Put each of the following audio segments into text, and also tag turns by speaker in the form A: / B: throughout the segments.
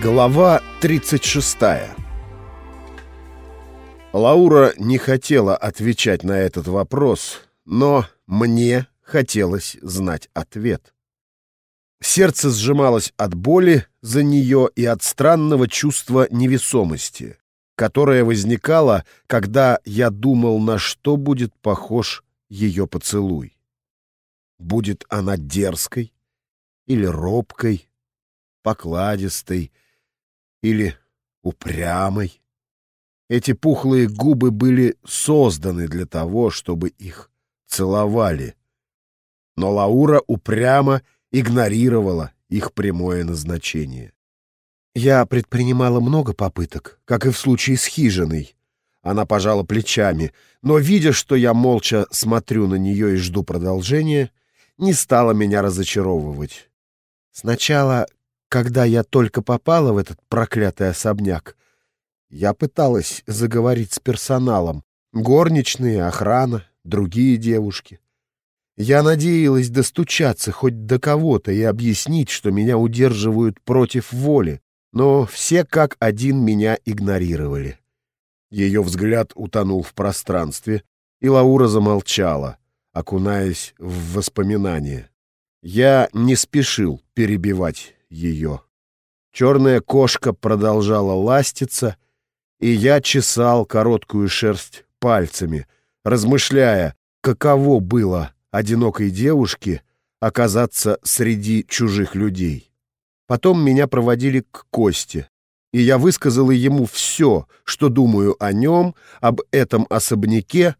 A: Глава 36 Лаура не хотела отвечать на этот вопрос, но мне хотелось знать ответ. Сердце сжималось от боли за нее и от странного чувства невесомости, которое возникало, когда я думал, на что будет похож ее поцелуй. Будет она дерзкой или робкой, покладистой или упрямой. Эти пухлые губы были созданы для того, чтобы их целовали. Но Лаура упрямо игнорировала их прямое назначение. Я предпринимала много попыток, как и в случае с хижиной. Она пожала плечами, но, видя, что я молча смотрю на нее и жду продолжения, не стала меня разочаровывать. Сначала, когда я только попала в этот проклятый особняк, я пыталась заговорить с персоналом. Горничные, охрана, другие девушки. Я надеялась достучаться хоть до кого-то и объяснить, что меня удерживают против воли, но все как один меня игнорировали. Ее взгляд утонул в пространстве, и Лаура замолчала, окунаясь в воспоминания. Я не спешил перебивать ее. Черная кошка продолжала ластиться, и я чесал короткую шерсть пальцами, размышляя, каково было одинокой девушке оказаться среди чужих людей. Потом меня проводили к Косте, и я высказал ему все, что думаю о нем, об этом особняке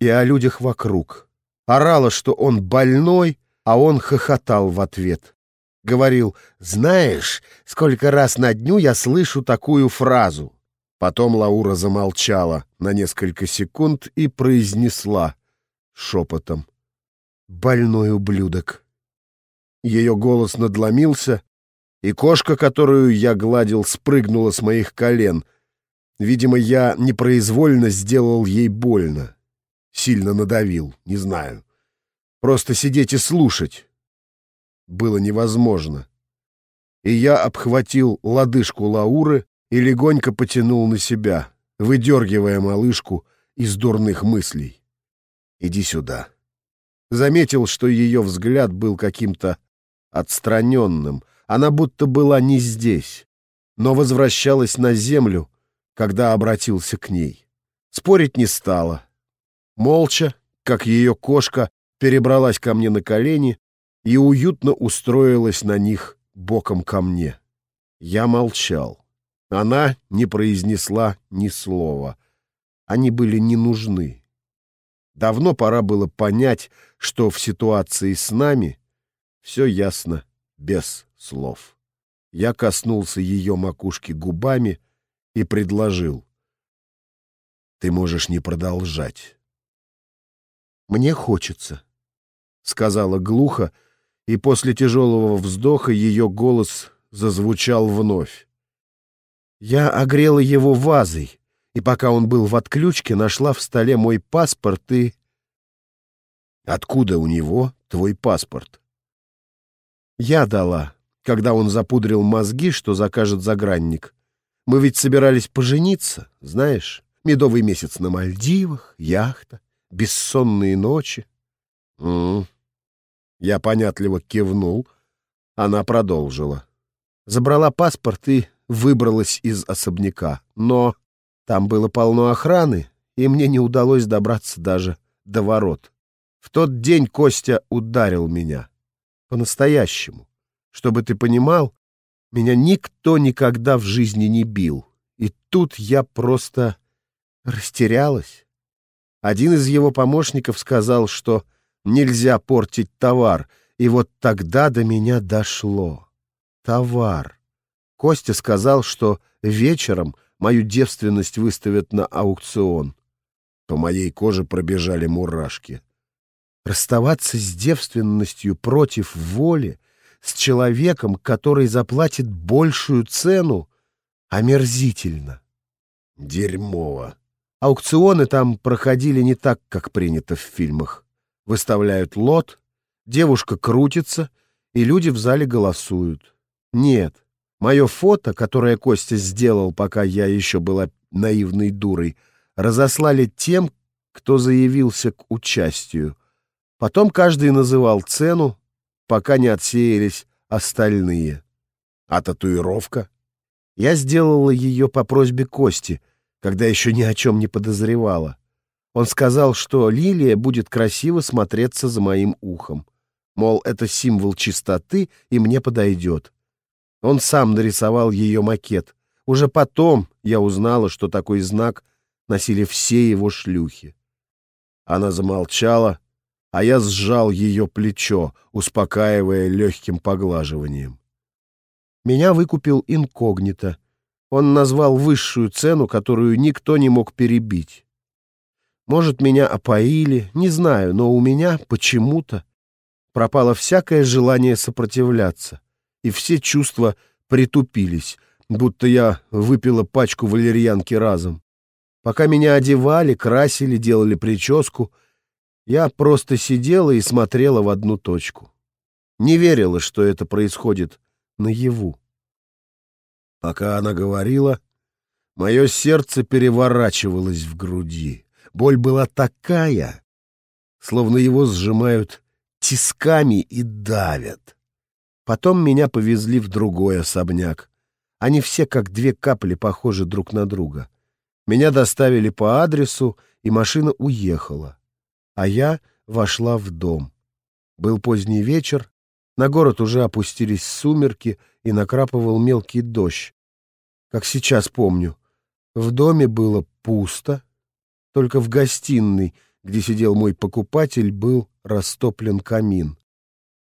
A: и о людях вокруг. Орала, что он больной, а он хохотал в ответ. Говорил, знаешь, сколько раз на дню я слышу такую фразу. Потом Лаура замолчала на несколько секунд и произнесла шепотом. «Больной ублюдок». Ее голос надломился, и кошка, которую я гладил, спрыгнула с моих колен. Видимо, я непроизвольно сделал ей больно. Сильно надавил, не знаю. Просто сидеть и слушать было невозможно. И я обхватил лодыжку Лауры и легонько потянул на себя, выдергивая малышку из дурных мыслей. «Иди сюда». Заметил, что ее взгляд был каким-то отстраненным. Она будто была не здесь, но возвращалась на землю, когда обратился к ней. Спорить не стала. Молча, как ее кошка, перебралась ко мне на колени и уютно устроилась на них боком ко мне. Я молчал. Она не произнесла ни слова. Они были не нужны. Давно пора было понять, что в ситуации с нами все ясно без слов. Я коснулся ее макушки губами и предложил. «Ты можешь не продолжать». «Мне хочется», — сказала глухо, и после тяжелого вздоха ее голос зазвучал вновь. Я огрела его вазой, и пока он был в отключке, нашла в столе мой паспорт и... Откуда у него твой паспорт? Я дала, когда он запудрил мозги, что закажет загранник. Мы ведь собирались пожениться, знаешь, медовый месяц на Мальдивах, яхта, бессонные ночи. М. Я понятливо кивнул. Она продолжила. Забрала паспорт и выбралась из особняка. Но там было полно охраны, и мне не удалось добраться даже до ворот. В тот день Костя ударил меня. По-настоящему. Чтобы ты понимал, меня никто никогда в жизни не бил. И тут я просто растерялась. Один из его помощников сказал, что нельзя портить товар, и вот тогда до меня дошло. Товар. Костя сказал, что вечером мою девственность выставят на аукцион. По моей коже пробежали мурашки. Расставаться с девственностью против воли, с человеком, который заплатит большую цену, омерзительно. Дерьмово. Аукционы там проходили не так, как принято в фильмах. Выставляют лот, девушка крутится, и люди в зале голосуют. Нет, Мое фото, которое Костя сделал, пока я еще была наивной дурой, разослали тем, кто заявился к участию. Потом каждый называл цену, пока не отсеялись остальные. А татуировка? Я сделала ее по просьбе Кости, когда еще ни о чем не подозревала. Он сказал, что лилия будет красиво смотреться за моим ухом. Мол, это символ чистоты и мне подойдет. Он сам нарисовал ее макет. Уже потом я узнала, что такой знак носили все его шлюхи. Она замолчала, а я сжал ее плечо, успокаивая легким поглаживанием. Меня выкупил инкогнито. Он назвал высшую цену, которую никто не мог перебить. Может, меня опоили, не знаю, но у меня почему-то пропало всякое желание сопротивляться, и все чувства притупились, будто я выпила пачку валерьянки разом. Пока меня одевали, красили, делали прическу, я просто сидела и смотрела в одну точку. Не верила, что это происходит наяву. Пока она говорила, мое сердце переворачивалось в груди. Боль была такая, словно его сжимают тисками и давят. Потом меня повезли в другой особняк. Они все как две капли похожи друг на друга. Меня доставили по адресу, и машина уехала. А я вошла в дом. Был поздний вечер, на город уже опустились сумерки и накрапывал мелкий дождь. Как сейчас помню, в доме было пусто, только в гостиной, где сидел мой покупатель, был растоплен камин.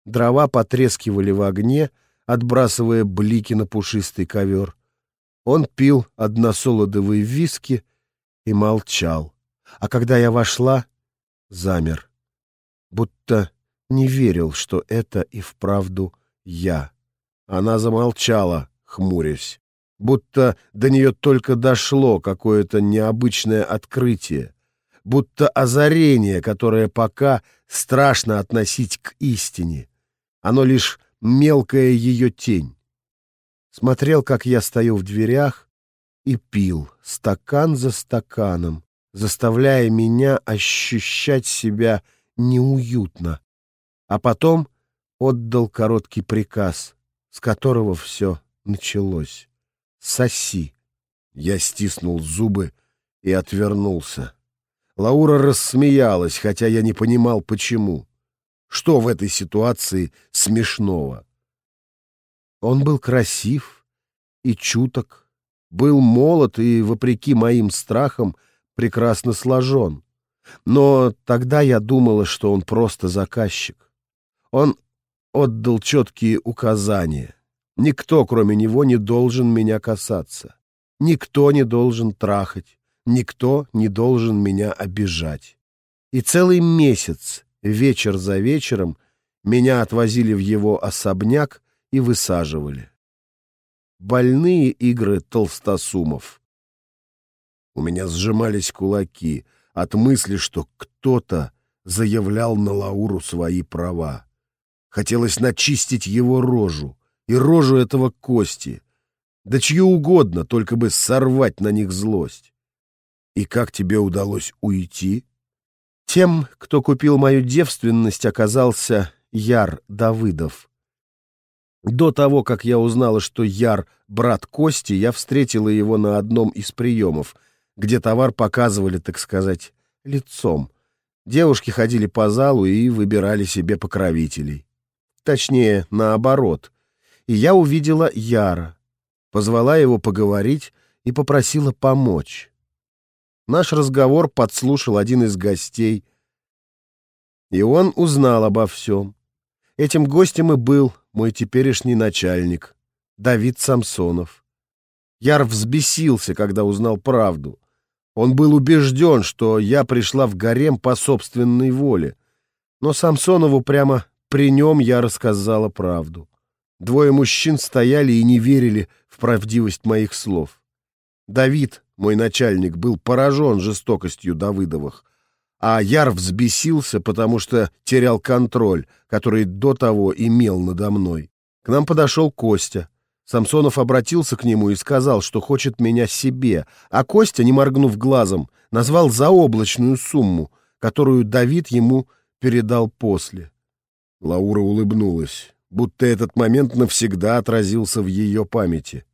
A: Дрова потрескивали в огне, отбрасывая блики на пушистый ковер. Он пил односолодовые виски и молчал. А когда я вошла, замер. Будто не верил, что это и вправду я. Она замолчала, хмурясь будто до нее только дошло какое-то необычное открытие, будто озарение, которое пока страшно относить к истине. Оно лишь мелкая ее тень. Смотрел, как я стою в дверях и пил стакан за стаканом, заставляя меня ощущать себя неуютно, а потом отдал короткий приказ, с которого все началось соси. Я стиснул зубы и отвернулся. Лаура рассмеялась, хотя я не понимал, почему. Что в этой ситуации смешного? Он был красив и чуток, был молод и, вопреки моим страхам, прекрасно сложен. Но тогда я думала, что он просто заказчик. Он отдал четкие указания. Никто, кроме него, не должен меня касаться. Никто не должен трахать. Никто не должен меня обижать. И целый месяц, вечер за вечером, меня отвозили в его особняк и высаживали. Больные игры толстосумов. У меня сжимались кулаки от мысли, что кто-то заявлял на Лауру свои права. Хотелось начистить его рожу, и рожу этого Кости, да чью угодно, только бы сорвать на них злость. И как тебе удалось уйти? Тем, кто купил мою девственность, оказался Яр Давыдов. До того, как я узнала, что Яр — брат Кости, я встретила его на одном из приемов, где товар показывали, так сказать, лицом. Девушки ходили по залу и выбирали себе покровителей. Точнее, наоборот — и я увидела Яра, позвала его поговорить и попросила помочь. Наш разговор подслушал один из гостей, и он узнал обо всем. Этим гостем и был мой теперешний начальник, Давид Самсонов. Яр взбесился, когда узнал правду. Он был убежден, что я пришла в гарем по собственной воле, но Самсонову прямо при нем я рассказала правду. Двое мужчин стояли и не верили в правдивость моих слов. Давид, мой начальник, был поражен жестокостью Давыдовых, а Яр взбесился, потому что терял контроль, который до того имел надо мной. К нам подошел Костя. Самсонов обратился к нему и сказал, что хочет меня себе, а Костя, не моргнув глазом, назвал заоблачную сумму, которую Давид ему передал после. Лаура улыбнулась, будто этот момент навсегда отразился в ее памяти.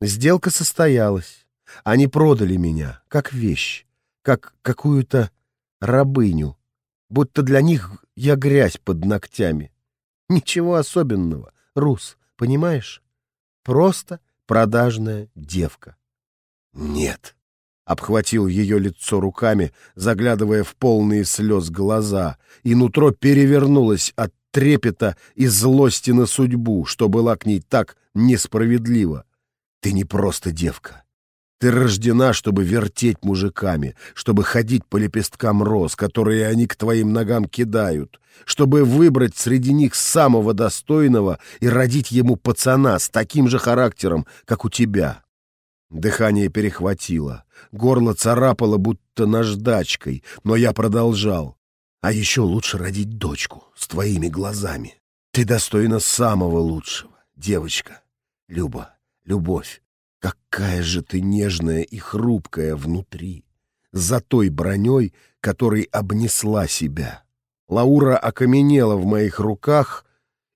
A: Сделка состоялась. Они продали меня, как вещь, как какую-то рабыню, будто для них я грязь под ногтями. Ничего особенного, Рус, понимаешь? Просто продажная девка. Нет. Обхватил ее лицо руками, заглядывая в полные слез глаза, и нутро перевернулось от трепета и злости на судьбу, что была к ней так несправедлива. Ты не просто девка. Ты рождена, чтобы вертеть мужиками, чтобы ходить по лепесткам роз, которые они к твоим ногам кидают, чтобы выбрать среди них самого достойного и родить ему пацана с таким же характером, как у тебя. Дыхание перехватило, горло царапало будто наждачкой, но я продолжал. А еще лучше родить дочку с твоими глазами. Ты достойна самого лучшего, девочка. Люба, любовь. Какая же ты нежная и хрупкая внутри, за той броней, которой обнесла себя. Лаура окаменела в моих руках,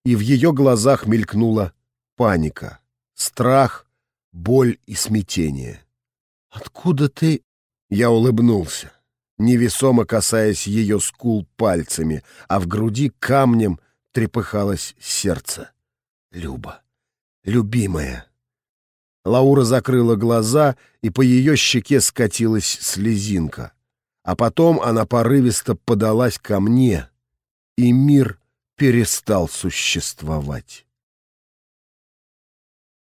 A: и в ее глазах мелькнула паника, страх, боль и смятение. «Откуда ты...» Я улыбнулся, невесомо касаясь ее скул пальцами, а в груди камнем трепыхалось сердце. «Люба, любимая!» Лаура закрыла глаза, и по ее щеке скатилась слезинка. А потом она порывисто подалась ко мне, и мир перестал существовать.